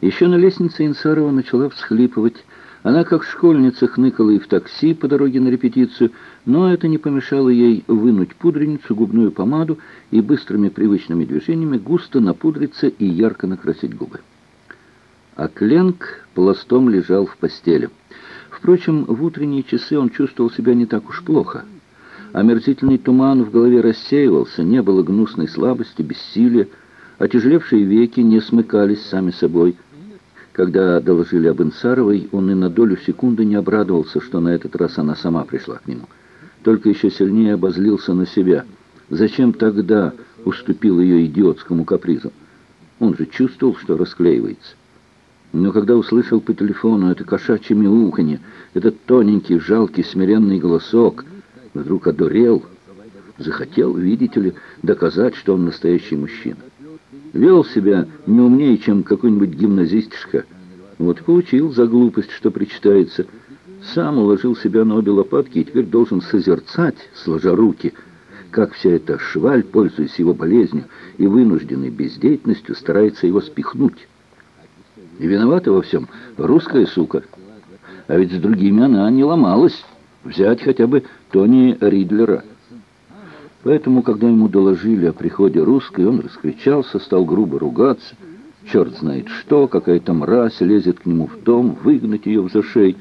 Еще на лестнице Инсарова начала всхлипывать. Она, как школьница, хныкала и в такси по дороге на репетицию, но это не помешало ей вынуть пудреницу, губную помаду и быстрыми привычными движениями густо напудриться и ярко накрасить губы. А Кленк пластом лежал в постели. Впрочем, в утренние часы он чувствовал себя не так уж плохо. Омерзительный туман в голове рассеивался, не было гнусной слабости, бессилия, отяжелевшие веки не смыкались сами собой – когда доложили об Инсаровой, он и на долю секунды не обрадовался, что на этот раз она сама пришла к нему. Только еще сильнее обозлился на себя. Зачем тогда уступил ее идиотскому капризу? Он же чувствовал, что расклеивается. Но когда услышал по телефону это кошачье мяуканье, этот тоненький, жалкий, смиренный голосок, вдруг одурел, захотел, видите ли, доказать, что он настоящий мужчина. Вел себя не умнее, чем какой-нибудь гимназистишка. Вот получил за глупость, что причитается. Сам уложил себя на обе лопатки и теперь должен созерцать, сложа руки, как вся эта шваль, пользуясь его болезнью и вынужденной бездеятельностью, старается его спихнуть. И виновата во всем русская сука. А ведь с другими она не ломалась. Взять хотя бы Тони Ридлера – Поэтому, когда ему доложили о приходе русской, он раскричался, стал грубо ругаться. Черт знает что, какая-то мразь лезет к нему в дом, выгнать ее в зашей.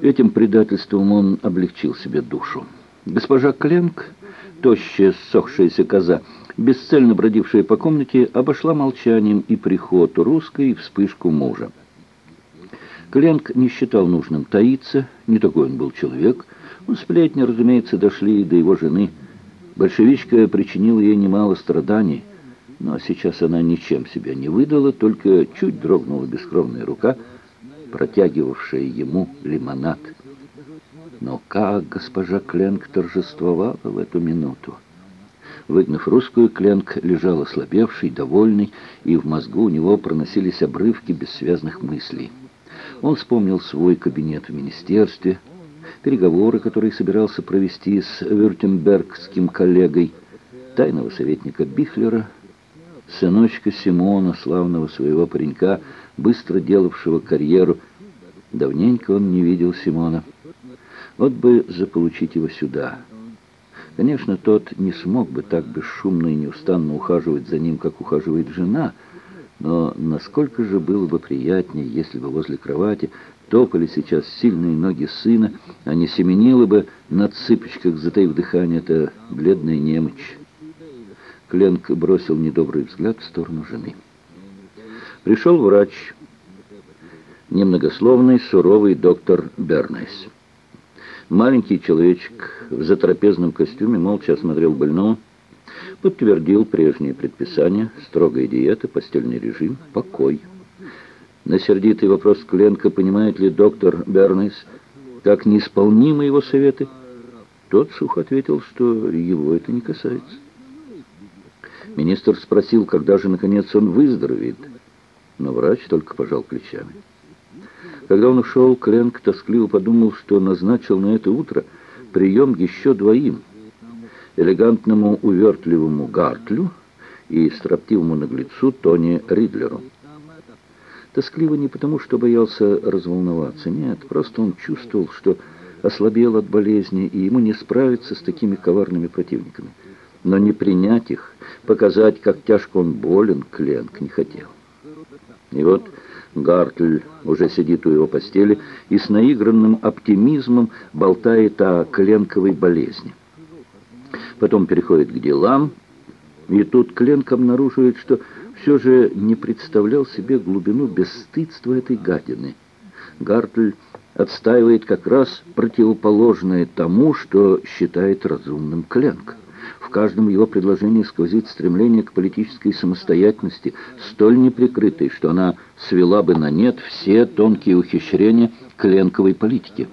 Этим предательством он облегчил себе душу. Госпожа Кленк, тощая, ссохшаяся коза, бесцельно бродившая по комнате, обошла молчанием и приход русской, и вспышку мужа. Кленк не считал нужным таиться, не такой он был человек — ну, сплетни, разумеется, дошли до его жены. Большевичка причинила ей немало страданий, но сейчас она ничем себя не выдала, только чуть дрогнула бескровная рука, протягивавшая ему лимонад. Но как госпожа Кленк торжествовала в эту минуту! Выгнав русскую, Кленк лежал ослабевший, довольный, и в мозгу у него проносились обрывки бессвязных мыслей. Он вспомнил свой кабинет в министерстве, переговоры, которые собирался провести с вюртембергским коллегой, тайного советника Бихлера, сыночка Симона, славного своего паренька, быстро делавшего карьеру. Давненько он не видел Симона. Вот бы заполучить его сюда. Конечно, тот не смог бы так бесшумно и неустанно ухаживать за ним, как ухаживает жена, но насколько же было бы приятнее, если бы возле кровати топали сейчас сильные ноги сына, а не семенила бы на цыпочках, затаив дыхание, это бледная немочь. Кленк бросил недобрый взгляд в сторону жены. Пришел врач, немногословный, суровый доктор Бернайс. Маленький человечек в затрапезном костюме молча осмотрел больного, подтвердил прежние предписания, строгая диета, постельный режим, покой. На сердитый вопрос Кленка, понимает ли доктор Бернес, как неисполнимы его советы, тот сухо ответил, что его это не касается. Министр спросил, когда же, наконец, он выздоровеет, но врач только пожал плечами. Когда он ушел, Кленк тоскливо подумал, что назначил на это утро прием еще двоим. Элегантному увертливому Гартлю и строптивому наглецу Тони Ридлеру. Тоскливо не потому, что боялся разволноваться. Нет, просто он чувствовал, что ослабел от болезни, и ему не справиться с такими коварными противниками. Но не принять их, показать, как тяжко он болен, Кленк не хотел. И вот Гартль уже сидит у его постели и с наигранным оптимизмом болтает о Кленковой болезни. Потом переходит к делам, и тут Кленк обнаруживает, что все же не представлял себе глубину бесстыдства этой гадины. Гартль отстаивает как раз противоположное тому, что считает разумным Кленк. В каждом его предложении сквозит стремление к политической самостоятельности, столь неприкрытой, что она свела бы на нет все тонкие ухищрения Кленковой политики.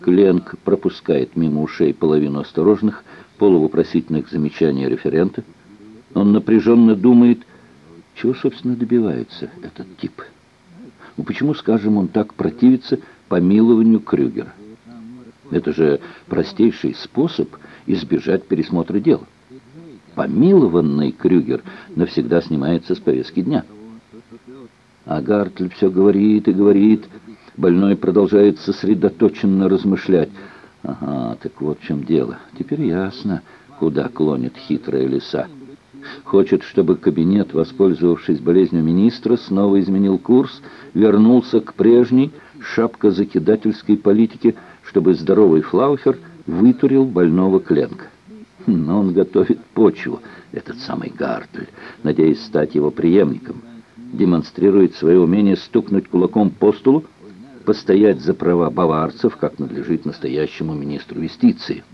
Кленк пропускает мимо ушей половину осторожных, полувопросительных замечаний референта, он напряженно думает, чего, собственно, добивается этот тип. Ну, почему, скажем, он так противится помилованию Крюгера? Это же простейший способ избежать пересмотра дела. Помилованный Крюгер навсегда снимается с повестки дня. А Гартль все говорит и говорит. Больной продолжает сосредоточенно размышлять. Ага, так вот в чем дело. Теперь ясно, куда клонит хитрая лиса. Хочет, чтобы кабинет, воспользовавшись болезнью министра, снова изменил курс, вернулся к прежней шапкозакидательской политике, чтобы здоровый Флаухер вытурил больного Кленка. Но он готовит почву, этот самый Гартль, надеясь стать его преемником. Демонстрирует свое умение стукнуть кулаком по столу, постоять за права баварцев, как надлежит настоящему министру юстиции.